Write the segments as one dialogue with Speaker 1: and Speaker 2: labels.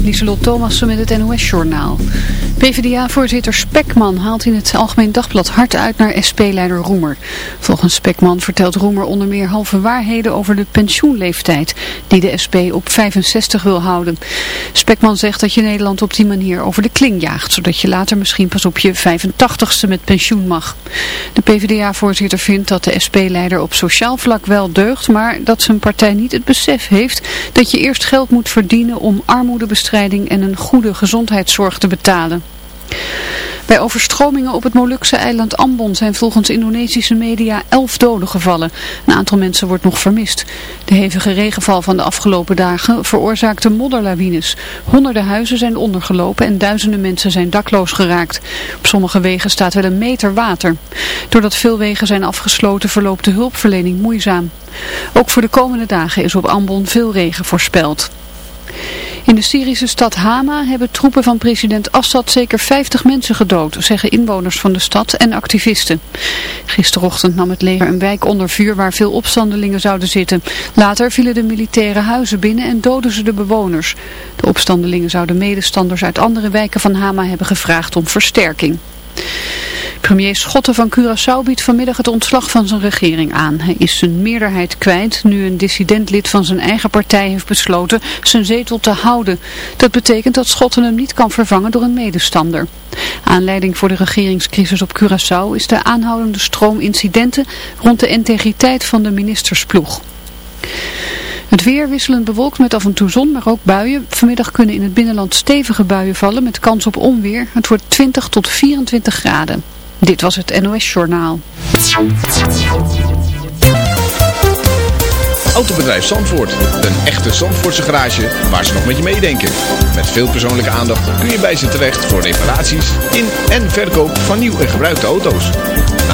Speaker 1: Lieselot Thomassen met het NOS-journaal. PvdA-voorzitter Spekman haalt in het Algemeen Dagblad hard uit naar SP-leider Roemer. Volgens Spekman vertelt Roemer onder meer halve waarheden over de pensioenleeftijd, die de SP op 65 wil houden. Spekman zegt dat je Nederland op die manier over de kling jaagt, zodat je later misschien pas op je 85ste met pensioen mag. De PvdA-voorzitter vindt dat de SP-leider op sociaal vlak wel deugt, maar dat zijn partij niet het besef heeft dat je eerst geld moet verdienen om armoedebestrijding en een goede gezondheidszorg te betalen. Bij overstromingen op het Molukse eiland Ambon zijn volgens Indonesische media elf doden gevallen. Een aantal mensen wordt nog vermist. De hevige regenval van de afgelopen dagen veroorzaakte modderlawines. Honderden huizen zijn ondergelopen en duizenden mensen zijn dakloos geraakt. Op sommige wegen staat wel een meter water. Doordat veel wegen zijn afgesloten verloopt de hulpverlening moeizaam. Ook voor de komende dagen is op Ambon veel regen voorspeld. In de Syrische stad Hama hebben troepen van president Assad zeker 50 mensen gedood, zeggen inwoners van de stad en activisten. Gisterochtend nam het leger een wijk onder vuur waar veel opstandelingen zouden zitten. Later vielen de militaire huizen binnen en doden ze de bewoners. De opstandelingen zouden medestanders uit andere wijken van Hama hebben gevraagd om versterking. Premier Schotten van Curaçao biedt vanmiddag het ontslag van zijn regering aan. Hij is zijn meerderheid kwijt nu een dissident van zijn eigen partij heeft besloten zijn zetel te houden. Dat betekent dat Schotten hem niet kan vervangen door een medestander. Aanleiding voor de regeringscrisis op Curaçao is de aanhoudende stroom incidenten rond de integriteit van de ministersploeg. Het weer wisselend bewolkt met af en toe zon, maar ook buien. Vanmiddag kunnen in het binnenland stevige buien vallen met kans op onweer. Het wordt 20 tot 24 graden. Dit was het NOS Journaal.
Speaker 2: Autobedrijf Zandvoort. Een echte Zandvoortse garage waar ze nog met je meedenken. Met veel persoonlijke aandacht kun je bij ze terecht voor reparaties in en verkoop van nieuw en gebruikte auto's.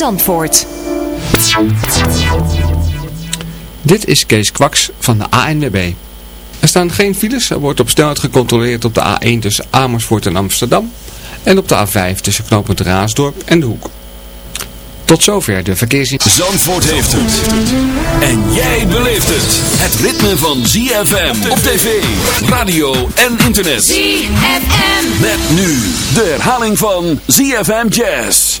Speaker 3: Zandvoort.
Speaker 4: Dit is Kees Kwaks van de ANWB. Er staan geen files, er wordt op snelheid gecontroleerd op de A1 tussen Amersfoort en Amsterdam en op de A5 tussen knooppunt Raasdorp en De Hoek. Tot zover de verkeersin...
Speaker 5: Zandvoort heeft het. En jij beleeft het. Het ritme van ZFM op tv, radio en internet.
Speaker 6: ZFM.
Speaker 5: Met nu de herhaling van ZFM Jazz.